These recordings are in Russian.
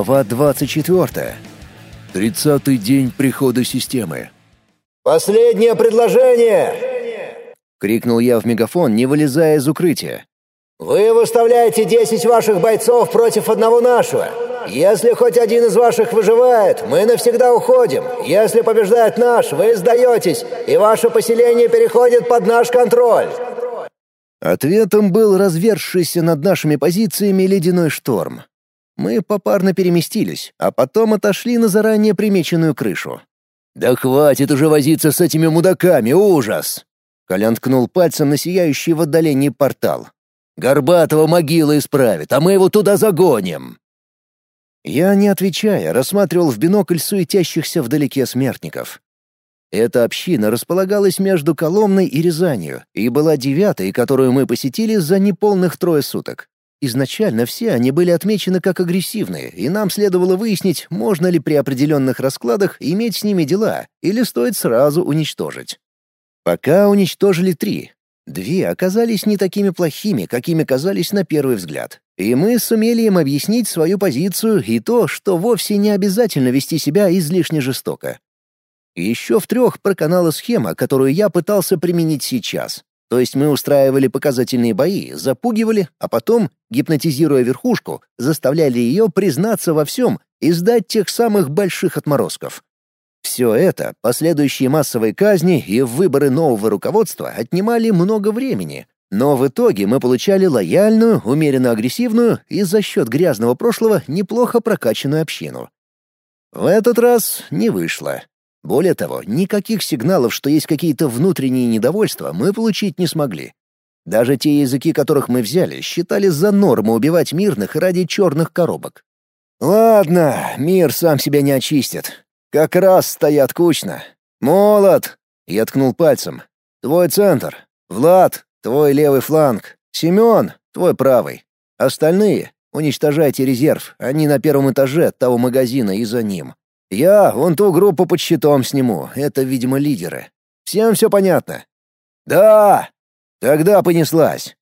Глава 24. Тридцатый день прихода системы. «Последнее предложение!» — крикнул я в мегафон, не вылезая из укрытия. «Вы выставляете десять ваших бойцов против одного нашего. Если хоть один из ваших выживает, мы навсегда уходим. Если побеждает наш, вы сдаетесь, и ваше поселение переходит под наш контроль». Ответом был разверзшийся над нашими позициями ледяной шторм. Мы попарно переместились, а потом отошли на заранее примеченную крышу. «Да хватит уже возиться с этими мудаками, ужас!» Колян ткнул пальцем на сияющий в отдалении портал. «Горбатого могила исправит, а мы его туда загоним!» Я, не отвечая, рассматривал в бинокль суетящихся вдалеке смертников. Эта община располагалась между Коломной и Рязанью и была девятой, которую мы посетили за неполных трое суток. Изначально все они были отмечены как агрессивные, и нам следовало выяснить, можно ли при определенных раскладах иметь с ними дела, или стоит сразу уничтожить. Пока уничтожили три. Две оказались не такими плохими, какими казались на первый взгляд. И мы сумели им объяснить свою позицию и то, что вовсе не обязательно вести себя излишне жестоко. Еще в трех проканала схема, которую я пытался применить сейчас. То есть мы устраивали показательные бои, запугивали, а потом, гипнотизируя верхушку, заставляли ее признаться во всем и сдать тех самых больших отморозков. Все это, последующие массовые казни и выборы нового руководства отнимали много времени, но в итоге мы получали лояльную, умеренно агрессивную и за счет грязного прошлого неплохо прокачанную общину. В этот раз не вышло. Более того, никаких сигналов, что есть какие-то внутренние недовольства, мы получить не смогли. Даже те языки, которых мы взяли, считали за норму убивать мирных ради черных коробок. «Ладно, мир сам себя не очистит. Как раз стоят кучно. Молот!» — я ткнул пальцем. «Твой центр. Влад, твой левый фланг. Семен, твой правый. Остальные — уничтожайте резерв, они на первом этаже того магазина и за ним. Я вон ту группу под щитом сниму, это, видимо, лидеры. Всем все понятно?» «Да!» «Тогда понеслась!»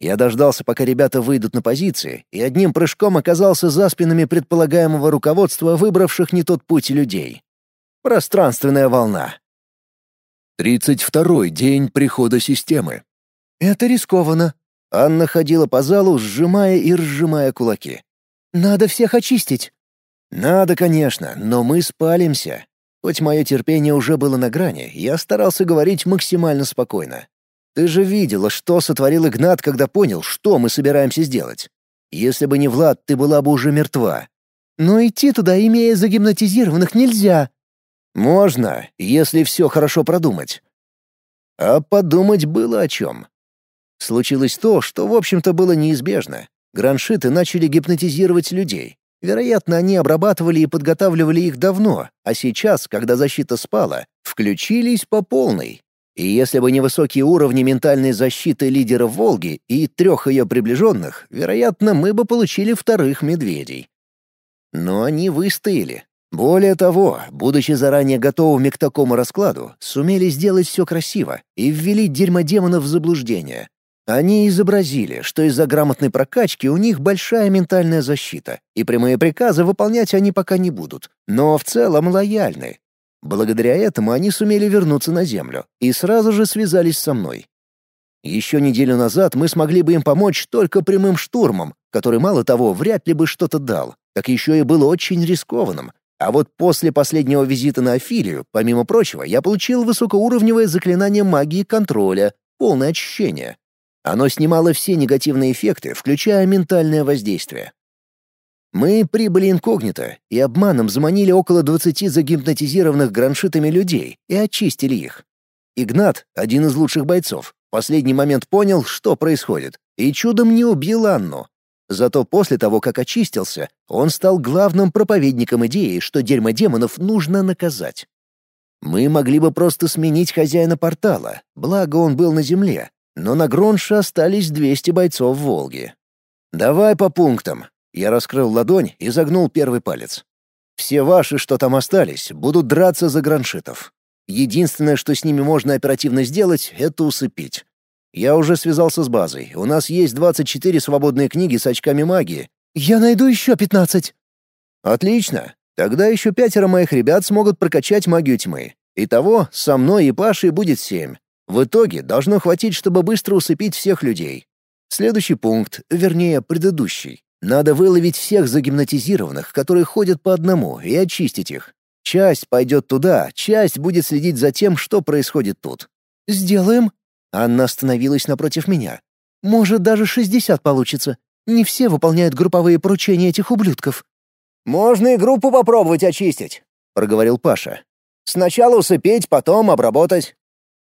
Я дождался, пока ребята выйдут на позиции, и одним прыжком оказался за спинами предполагаемого руководства выбравших не тот путь людей. Пространственная волна. Тридцать второй день прихода системы. «Это рискованно». Анна ходила по залу, сжимая и разжимая кулаки. «Надо всех очистить». «Надо, конечно, но мы спалимся». Хоть мое терпение уже было на грани, я старался говорить максимально спокойно. «Ты же видела, что сотворил Игнат, когда понял, что мы собираемся сделать. Если бы не Влад, ты была бы уже мертва». «Но идти туда, имея загипнотизированных, нельзя». «Можно, если все хорошо продумать». А подумать было о чем. Случилось то, что, в общем-то, было неизбежно. Граншиты начали гипнотизировать людей. Вероятно, они обрабатывали и подготавливали их давно, а сейчас, когда защита спала, включились по полной. И если бы не высокие уровни ментальной защиты лидера Волги и трех ее приближенных, вероятно, мы бы получили вторых медведей. Но они выстояли. Более того, будучи заранее готовыми к такому раскладу, сумели сделать все красиво и ввели дерьмодемонов в заблуждение. Они изобразили, что из-за грамотной прокачки у них большая ментальная защита, и прямые приказы выполнять они пока не будут, но в целом лояльны. Благодаря этому они сумели вернуться на Землю и сразу же связались со мной. Еще неделю назад мы смогли бы им помочь только прямым штурмом, который, мало того, вряд ли бы что-то дал, так еще и был очень рискованным. А вот после последнего визита на Афилию, помимо прочего, я получил высокоуровневое заклинание магии контроля, полное очищение. Оно снимало все негативные эффекты, включая ментальное воздействие. Мы прибыли инкогнито и обманом заманили около 20 загипнотизированных граншитами людей и очистили их. Игнат, один из лучших бойцов, в последний момент понял, что происходит, и чудом не убил Анну. Зато после того, как очистился, он стал главным проповедником идеи, что дерьмо демонов нужно наказать. Мы могли бы просто сменить хозяина портала, благо он был на земле, но на Гронше остались 200 бойцов в Волге. «Давай по пунктам». Я раскрыл ладонь и загнул первый палец. «Все ваши, что там остались, будут драться за граншитов. Единственное, что с ними можно оперативно сделать, это усыпить. Я уже связался с базой. У нас есть 24 свободные книги с очками магии. Я найду еще 15. Отлично. Тогда еще пятеро моих ребят смогут прокачать магию тьмы. Итого, со мной и Пашей будет семь. В итоге должно хватить, чтобы быстро усыпить всех людей. Следующий пункт, вернее, предыдущий. Надо выловить всех загипнотизированных, которые ходят по одному, и очистить их. Часть пойдет туда, часть будет следить за тем, что происходит тут. «Сделаем». Анна остановилась напротив меня. «Может, даже шестьдесят получится. Не все выполняют групповые поручения этих ублюдков». «Можно и группу попробовать очистить», — проговорил Паша. «Сначала усыпить, потом обработать».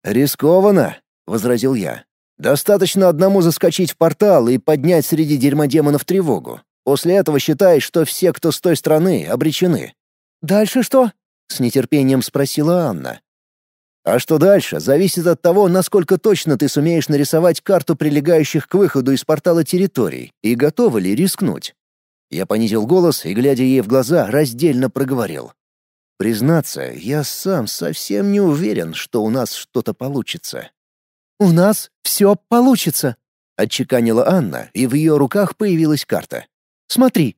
«Рискованно», — возразил я. «Достаточно одному заскочить в портал и поднять среди дерьмодемонов тревогу. После этого считай, что все, кто с той стороны, обречены». «Дальше что?» — с нетерпением спросила Анна. А что дальше, зависит от того, насколько точно ты сумеешь нарисовать карту прилегающих к выходу из портала территорий и готова ли рискнуть. Я понизил голос и, глядя ей в глаза, раздельно проговорил. Признаться, я сам совсем не уверен, что у нас что-то получится. «У нас все получится», — отчеканила Анна, и в ее руках появилась карта. «Смотри».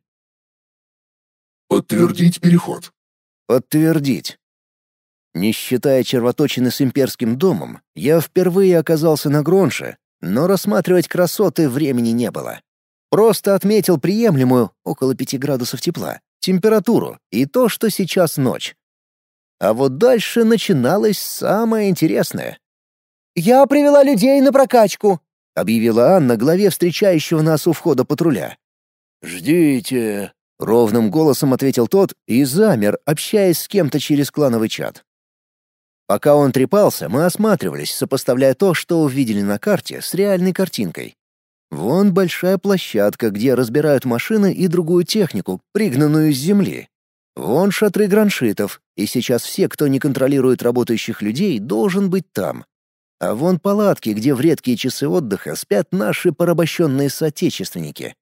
«Подтвердить переход». «Подтвердить». Не считая червоточины с имперским домом, я впервые оказался на Гронше, но рассматривать красоты времени не было. Просто отметил приемлемую, около пяти градусов тепла, температуру и то, что сейчас ночь. А вот дальше начиналось самое интересное. «Я привела людей на прокачку», — объявила Анна главе встречающего нас у входа патруля. «Ждите», — ровным голосом ответил тот и замер, общаясь с кем-то через клановый чат. Пока он трепался, мы осматривались, сопоставляя то, что увидели на карте, с реальной картинкой. Вон большая площадка, где разбирают машины и другую технику, пригнанную с земли. Вон шатры граншитов, и сейчас все, кто не контролирует работающих людей, должен быть там. А вон палатки, где в редкие часы отдыха спят наши порабощенные соотечественники.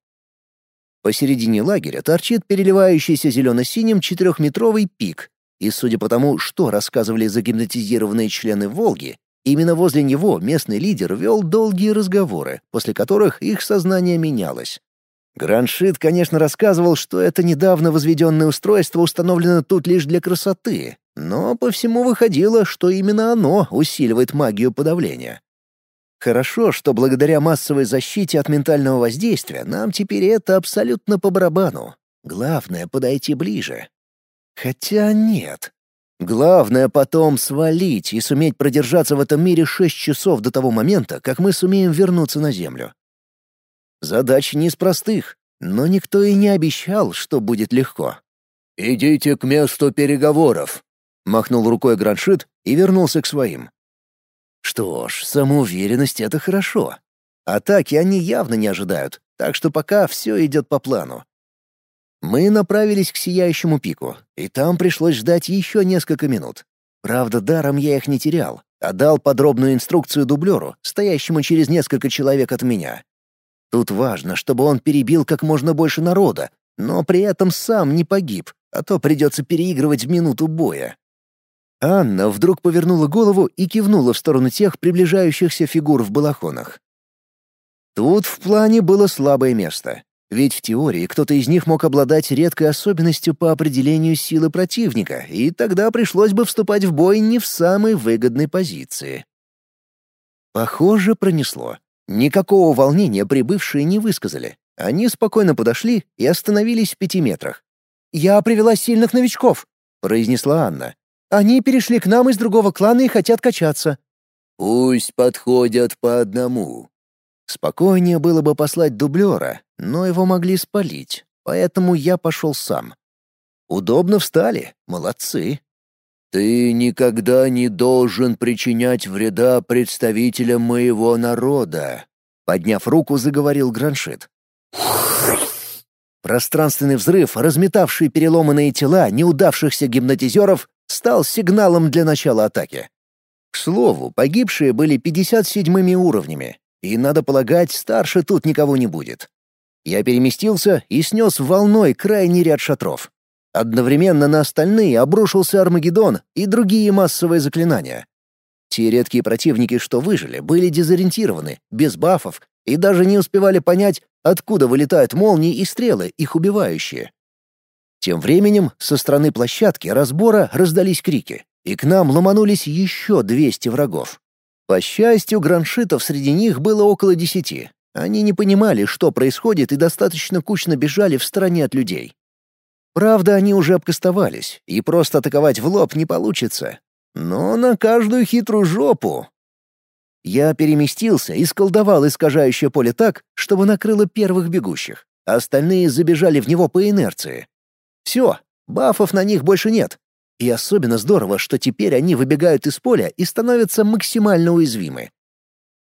Посередине лагеря торчит переливающийся зелено-синим четырехметровый пик, и судя по тому, что рассказывали загипнотизированные члены «Волги», именно возле него местный лидер вел долгие разговоры, после которых их сознание менялось. Граншит, конечно, рассказывал, что это недавно возведенное устройство установлено тут лишь для красоты, но по всему выходило, что именно оно усиливает магию подавления. Хорошо, что благодаря массовой защите от ментального воздействия нам теперь это абсолютно по барабану. Главное — подойти ближе, Хотя нет. Главное потом свалить и суметь продержаться в этом мире шесть часов до того момента, как мы сумеем вернуться на Землю. Задача не из простых, но никто и не обещал, что будет легко. «Идите к месту переговоров», — махнул рукой Граншит и вернулся к своим. Что ж, самоуверенность — это хорошо. Атаки они явно не ожидают, так что пока все идет по плану. Мы направились к Сияющему пику, и там пришлось ждать еще несколько минут. Правда, даром я их не терял, а дал подробную инструкцию дублеру, стоящему через несколько человек от меня. Тут важно, чтобы он перебил как можно больше народа, но при этом сам не погиб, а то придется переигрывать в минуту боя. Анна вдруг повернула голову и кивнула в сторону тех приближающихся фигур в балахонах. Тут в плане было слабое место. Ведь в теории кто-то из них мог обладать редкой особенностью по определению силы противника, и тогда пришлось бы вступать в бой не в самой выгодной позиции. Похоже, пронесло. Никакого волнения прибывшие не высказали. Они спокойно подошли и остановились в пяти метрах. «Я привела сильных новичков», — произнесла Анна. «Они перешли к нам из другого клана и хотят качаться». «Пусть подходят по одному», Спокойнее было бы послать дублера, но его могли спалить, поэтому я пошел сам. Удобно встали, молодцы. «Ты никогда не должен причинять вреда представителям моего народа», — подняв руку, заговорил Граншит. Пространственный взрыв, разметавший переломанные тела неудавшихся гипнотизеров, стал сигналом для начала атаки. К слову, погибшие были 57-ми уровнями, и, надо полагать, старше тут никого не будет. Я переместился и снес волной крайний ряд шатров. Одновременно на остальные обрушился Армагеддон и другие массовые заклинания. Те редкие противники, что выжили, были дезориентированы, без бафов, и даже не успевали понять, откуда вылетают молнии и стрелы, их убивающие. Тем временем со стороны площадки разбора раздались крики, и к нам ломанулись еще 200 врагов. По счастью, граншитов среди них было около десяти. Они не понимали, что происходит, и достаточно кучно бежали в стороне от людей. Правда, они уже обкастовались, и просто атаковать в лоб не получится. Но на каждую хитрую жопу. Я переместился и сколдовал искажающее поле так, чтобы накрыло первых бегущих. Остальные забежали в него по инерции. Все, бафов на них больше нет. И особенно здорово, что теперь они выбегают из поля и становятся максимально уязвимы.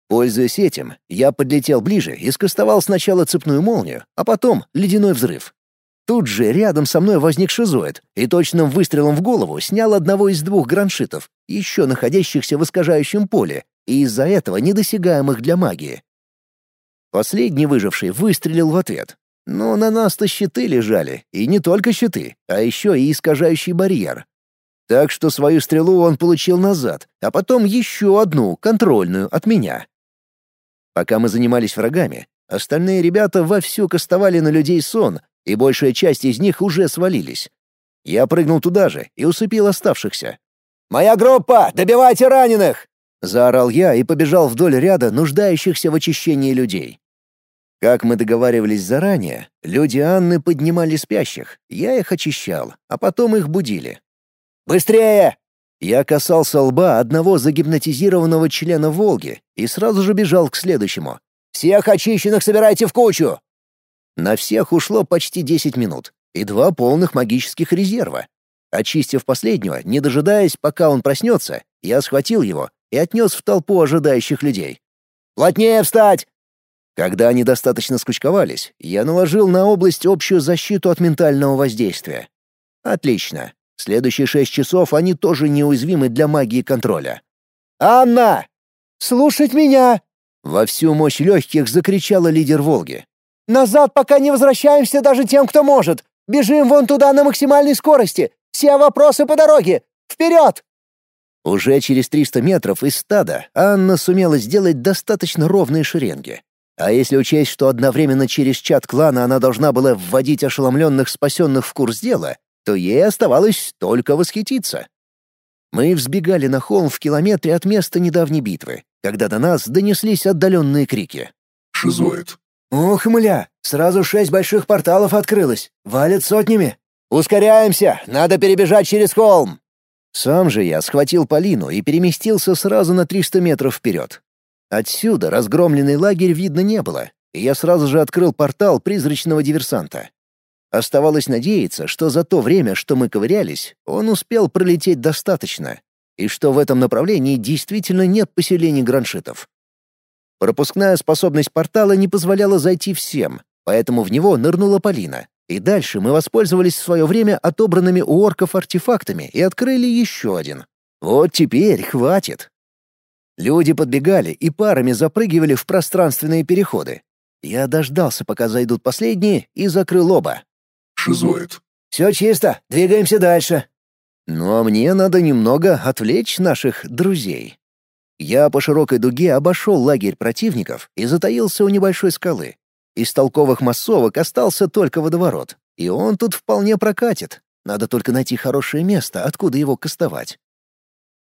Пользуясь этим, я подлетел ближе и скостовал сначала цепную молнию, а потом ледяной взрыв. Тут же рядом со мной возник шизоид и точным выстрелом в голову снял одного из двух граншитов, еще находящихся в искажающем поле, и из-за этого недосягаемых для магии. Последний выживший выстрелил в ответ. Но на нас-то щиты лежали, и не только щиты, а еще и искажающий барьер. Так что свою стрелу он получил назад, а потом еще одну, контрольную, от меня. Пока мы занимались врагами, остальные ребята вовсю кастовали на людей сон, и большая часть из них уже свалились. Я прыгнул туда же и усыпил оставшихся. «Моя группа! Добивайте раненых!» — заорал я и побежал вдоль ряда нуждающихся в очищении людей. Как мы договаривались заранее, люди Анны поднимали спящих, я их очищал, а потом их будили. «Быстрее!» Я касался лба одного загипнотизированного члена «Волги» и сразу же бежал к следующему. «Всех очищенных собирайте в кучу! На всех ушло почти 10 минут и два полных магических резерва. Очистив последнего, не дожидаясь, пока он проснется, я схватил его и отнес в толпу ожидающих людей. «Плотнее встать!» Когда они достаточно скучковались, я наложил на область общую защиту от ментального воздействия. Отлично. Следующие шесть часов они тоже неуязвимы для магии контроля. «Анна! Слушать меня!» Во всю мощь легких закричала лидер «Волги». Назад пока не возвращаемся даже тем, кто может. Бежим вон туда на максимальной скорости. Все вопросы по дороге. Вперед!» Уже через 300 метров из стада Анна сумела сделать достаточно ровные шеренги. А если учесть, что одновременно через чат клана она должна была вводить ошеломленных спасенных в курс дела, то ей оставалось только восхититься. Мы взбегали на холм в километре от места недавней битвы, когда до нас донеслись отдаленные крики. «Шизоид, «Ух, мля, сразу шесть больших порталов открылось. Валят сотнями. Ускоряемся, надо перебежать через холм». Сам же я схватил Полину и переместился сразу на 300 метров вперед. Отсюда разгромленный лагерь видно не было, и я сразу же открыл портал призрачного диверсанта. Оставалось надеяться, что за то время, что мы ковырялись, он успел пролететь достаточно, и что в этом направлении действительно нет поселений граншитов. Пропускная способность портала не позволяла зайти всем, поэтому в него нырнула Полина. И дальше мы воспользовались в свое время отобранными у орков артефактами и открыли еще один. Вот теперь хватит. Люди подбегали и парами запрыгивали в пространственные переходы. Я дождался, пока зайдут последние, и закрыл оба. Шизоид. «Все чисто, двигаемся дальше». Ну а мне надо немного отвлечь наших друзей. Я по широкой дуге обошел лагерь противников и затаился у небольшой скалы. Из толковых массовок остался только водоворот, и он тут вполне прокатит. Надо только найти хорошее место, откуда его кастовать.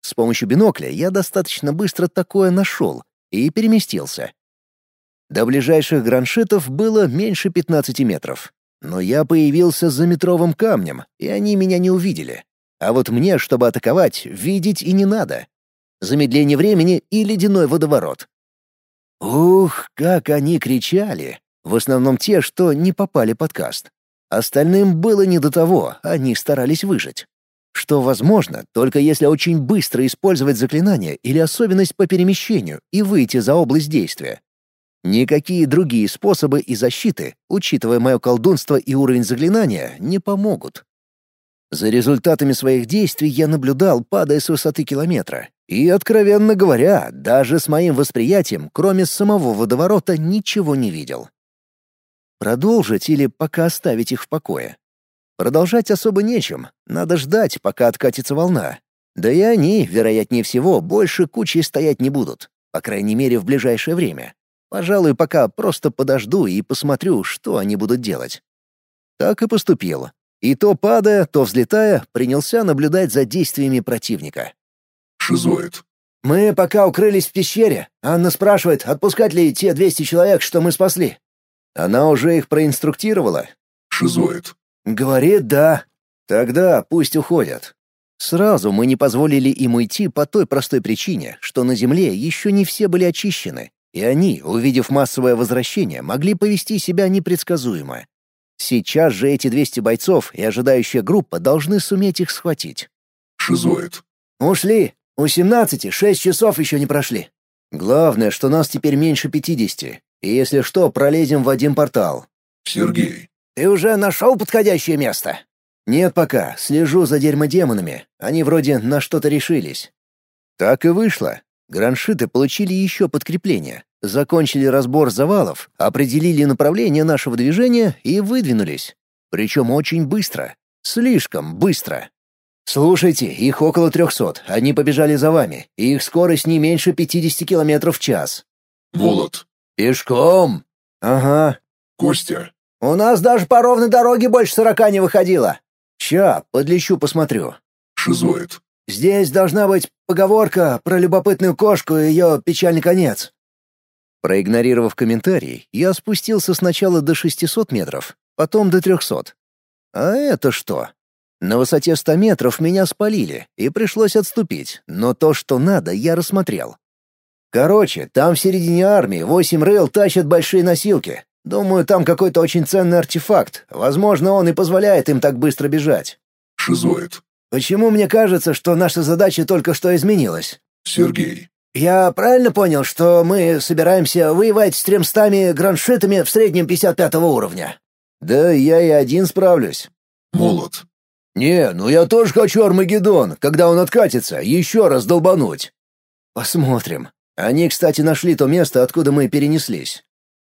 С помощью бинокля я достаточно быстро такое нашел и переместился. До ближайших граншитов было меньше 15 метров. Но я появился за метровым камнем, и они меня не увидели. А вот мне, чтобы атаковать, видеть и не надо замедление времени и ледяной водоворот. Ух, как они кричали! В основном те, что не попали под каст. Остальным было не до того, они старались выжить. Что возможно, только если очень быстро использовать заклинание или особенность по перемещению и выйти за область действия. Никакие другие способы и защиты, учитывая мое колдунство и уровень заклинания, не помогут. За результатами своих действий я наблюдал, падая с высоты километра, и, откровенно говоря, даже с моим восприятием, кроме самого водоворота, ничего не видел. Продолжить или пока оставить их в покое? Продолжать особо нечем, надо ждать, пока откатится волна. Да и они, вероятнее всего, больше кучей стоять не будут, по крайней мере, в ближайшее время. Пожалуй, пока просто подожду и посмотрю, что они будут делать. Так и поступил. и то падая, то взлетая, принялся наблюдать за действиями противника. Шизоид. «Мы пока укрылись в пещере. Анна спрашивает, отпускать ли те 200 человек, что мы спасли». Она уже их проинструктировала? Шизоид. «Говорит, да». Тогда пусть уходят. Сразу мы не позволили им уйти по той простой причине, что на Земле еще не все были очищены, и они, увидев массовое возвращение, могли повести себя непредсказуемо. Сейчас же эти 200 бойцов и ожидающая группа должны суметь их схватить. Шизоид. «Ушли. У 17 шесть часов еще не прошли». Главное, что нас теперь меньше 50, и если что, пролезем в один портал. Сергей. «Ты уже нашел подходящее место?» Нет пока, слежу за дерьмодемонами. Они вроде на что-то решились. Так и вышло. Граншиты получили еще подкрепление, закончили разбор завалов, определили направление нашего движения и выдвинулись. Причем очень быстро. Слишком быстро. «Слушайте, их около трехсот. Они побежали за вами, их скорость не меньше пятидесяти километров в час». Волод. «Пешком?» «Ага». Костя. «У нас даже по ровной дороге больше сорока не выходило». «Ща, подлечу, посмотрю». Шизоид. Здесь должна быть поговорка про любопытную кошку и ее печальный конец. Проигнорировав комментарий, я спустился сначала до 600 метров, потом до 300. А это что? На высоте 100 метров меня спалили, и пришлось отступить, но то, что надо, я рассмотрел. Короче, там в середине армии восемь рыл тащат большие носилки. Думаю, там какой-то очень ценный артефакт. Возможно, он и позволяет им так быстро бежать. Шизоид. Почему мне кажется, что наша задача только что изменилась? Сергей. Я правильно понял, что мы собираемся воевать с тремстами граншитами в среднем 55 уровня? Да я и один справлюсь. Молот. Не, ну я тоже хочу Армагеддон, когда он откатится, еще раз долбануть. Посмотрим. Они, кстати, нашли то место, откуда мы перенеслись.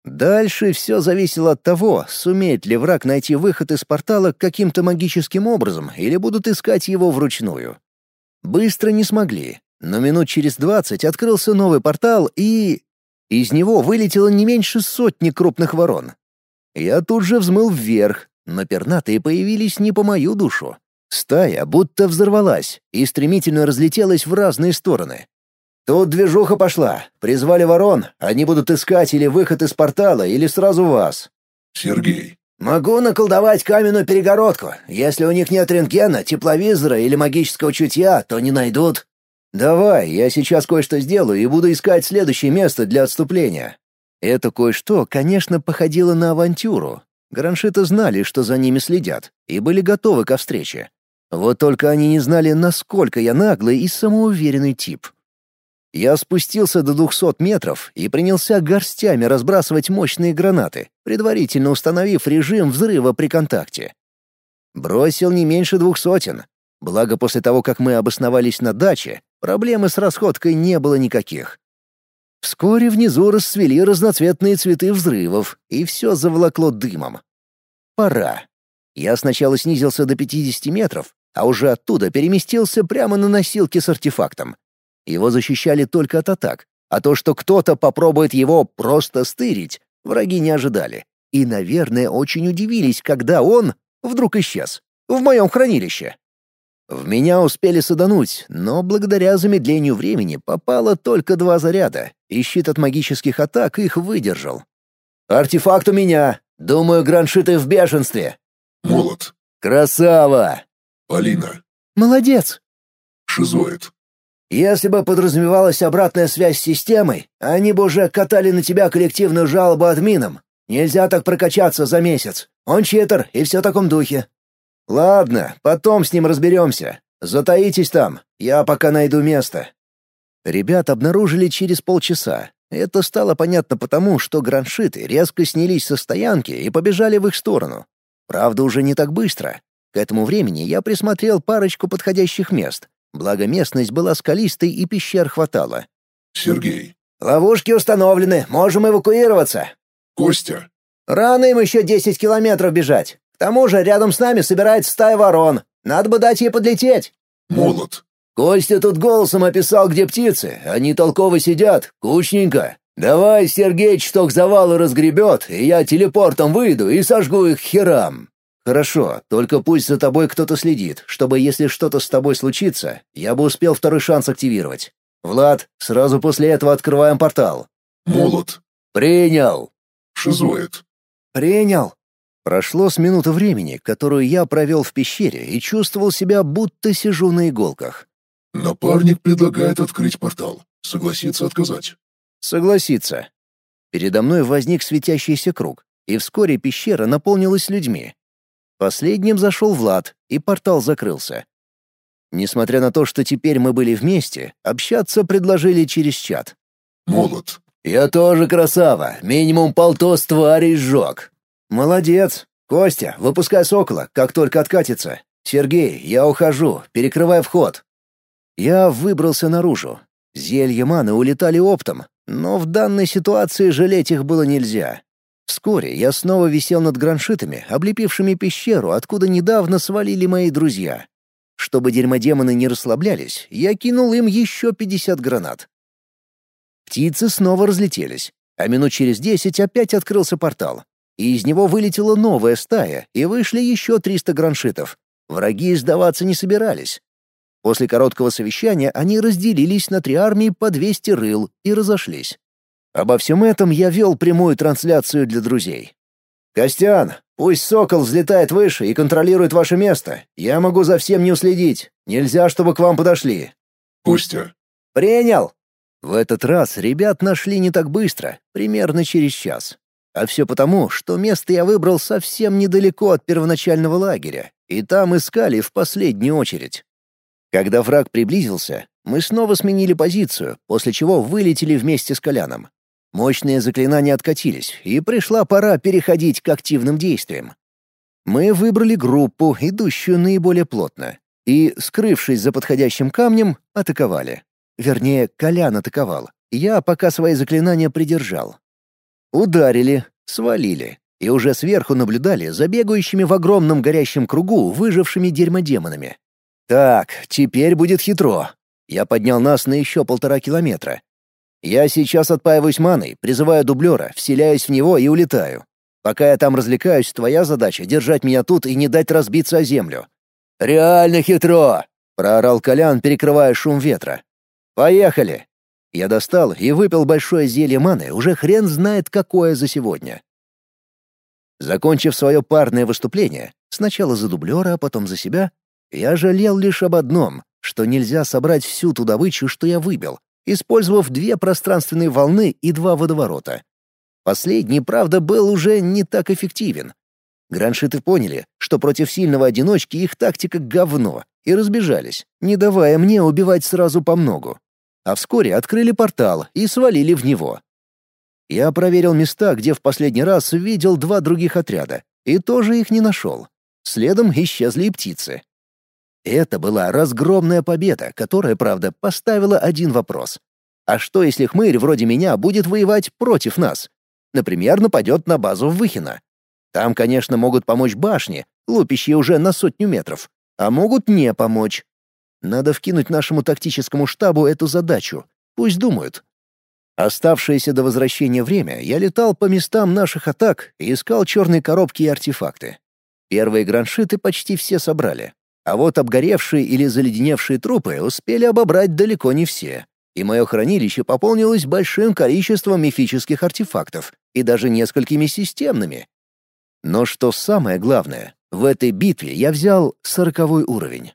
Дальше все зависело от того, сумеет ли враг найти выход из портала каким-то магическим образом или будут искать его вручную. Быстро не смогли, но минут через двадцать открылся новый портал и... Из него вылетело не меньше сотни крупных ворон. Я тут же взмыл вверх, но пернатые появились не по мою душу. Стая будто взорвалась и стремительно разлетелась в разные стороны. Тут движуха пошла. Призвали ворон, они будут искать или выход из портала, или сразу вас. Сергей. Могу наколдовать каменную перегородку. Если у них нет рентгена, тепловизора или магического чутья, то не найдут. Давай, я сейчас кое-что сделаю и буду искать следующее место для отступления. Это кое-что, конечно, походило на авантюру. Граншиты знали, что за ними следят, и были готовы ко встрече. Вот только они не знали, насколько я наглый и самоуверенный тип. Я спустился до 200 метров и принялся горстями разбрасывать мощные гранаты, предварительно установив режим взрыва при контакте. Бросил не меньше двух сотен. Благо, после того, как мы обосновались на даче, проблемы с расходкой не было никаких. Вскоре внизу расцвели разноцветные цветы взрывов, и все заволокло дымом. Пора. Я сначала снизился до 50 метров, а уже оттуда переместился прямо на носилки с артефактом. Его защищали только от атак, а то, что кто-то попробует его просто стырить, враги не ожидали. И, наверное, очень удивились, когда он вдруг исчез. В моем хранилище. В меня успели садануть, но благодаря замедлению времени попало только два заряда, и щит от магических атак их выдержал. «Артефакт у меня! Думаю, граншиты в бешенстве!» Молот. «Красава!» Полина. Молодец. Шизоид. Если бы подразумевалась обратная связь с системой, они бы уже катали на тебя коллективную жалобу админам. Нельзя так прокачаться за месяц. Он читер и все в таком духе. Ладно, потом с ним разберемся. Затаитесь там, я пока найду место. Ребят обнаружили через полчаса. Это стало понятно потому, что граншиты резко снялись со стоянки и побежали в их сторону. Правда, уже не так быстро. К этому времени я присмотрел парочку подходящих мест, Благо местность была скалистой и пещер хватало. Сергей. «Ловушки установлены, можем эвакуироваться». Костя. «Рано им еще десять километров бежать. К тому же рядом с нами собирается стая ворон. Надо бы дать ей подлететь». Молот. «Костя тут голосом описал, где птицы. Они толково сидят, кучненько. Давай Сергей чток завалы разгребет, и я телепортом выйду и сожгу их херам. «Хорошо, только пусть за тобой кто-то следит, чтобы, если что-то с тобой случится, я бы успел второй шанс активировать. Влад, сразу после этого открываем портал». Молот. «Принял». Шизоид. «Принял». Прошло с минуты времени, которую я провел в пещере и чувствовал себя, будто сижу на иголках. Напарник предлагает открыть портал. Согласится отказать. Согласиться. Передо мной возник светящийся круг, и вскоре пещера наполнилась людьми. Последним зашел Влад, и портал закрылся. Несмотря на то, что теперь мы были вместе, общаться предложили через чат. Молот. «Я тоже красава, минимум полтос тварей сжег». «Молодец. Костя, выпускай сокола, как только откатится. Сергей, я ухожу, перекрывай вход». Я выбрался наружу. Зелья маны улетали оптом, но в данной ситуации жалеть их было нельзя. Вскоре я снова висел над граншитами, облепившими пещеру, откуда недавно свалили мои друзья. Чтобы дерьмодемоны не расслаблялись, я кинул им еще 50 гранат. Птицы снова разлетелись, а минут через десять опять открылся портал. И из него вылетела новая стая, и вышли еще 300 граншитов. Враги сдаваться не собирались. После короткого совещания они разделились на три армии по 200 рыл и разошлись. Обо всем этом я вел прямую трансляцию для друзей. «Костян, пусть Сокол взлетает выше и контролирует ваше место. Я могу за всем не уследить. Нельзя, чтобы к вам подошли». Костя. «Принял!» В этот раз ребят нашли не так быстро, примерно через час. А все потому, что место я выбрал совсем недалеко от первоначального лагеря, и там искали в последнюю очередь. Когда враг приблизился, мы снова сменили позицию, после чего вылетели вместе с Коляном. Мощные заклинания откатились, и пришла пора переходить к активным действиям. Мы выбрали группу, идущую наиболее плотно, и, скрывшись за подходящим камнем, атаковали. Вернее, Колян атаковал. Я пока свои заклинания придержал. Ударили, свалили, и уже сверху наблюдали за бегающими в огромном горящем кругу выжившими дерьмодемонами. Так, теперь будет хитро. Я поднял нас на еще полтора километра, я сейчас отпаиваюсь маной, призываю дублера, вселяюсь в него и улетаю. Пока я там развлекаюсь, твоя задача — держать меня тут и не дать разбиться о землю». «Реально хитро!» — проорал Колян, перекрывая шум ветра. «Поехали!» Я достал и выпил большое зелье маны, уже хрен знает какое за сегодня. Закончив свое парное выступление, сначала за дублера, а потом за себя, я жалел лишь об одном, что нельзя собрать всю ту добычу, что я выбил, использовав две пространственные волны и два водоворота. Последний, правда, был уже не так эффективен. Граншиты поняли, что против сильного одиночки их тактика — говно, и разбежались, не давая мне убивать сразу по многу. А вскоре открыли портал и свалили в него. Я проверил места, где в последний раз видел два других отряда, и тоже их не нашел. Следом исчезли и птицы. Это была разгромная победа, которая, правда, поставила один вопрос. А что, если хмырь вроде меня будет воевать против нас? Например, нападет на базу в Выхино. Там, конечно, могут помочь башни, лупящие уже на сотню метров, а могут не помочь. Надо вкинуть нашему тактическому штабу эту задачу. Пусть думают. Оставшееся до возвращения время я летал по местам наших атак и искал черные коробки и артефакты. Первые граншиты почти все собрали. А вот обгоревшие или заледеневшие трупы успели обобрать далеко не все. И мое хранилище пополнилось большим количеством мифических артефактов и даже несколькими системными. Но что самое главное, в этой битве я взял сороковой уровень.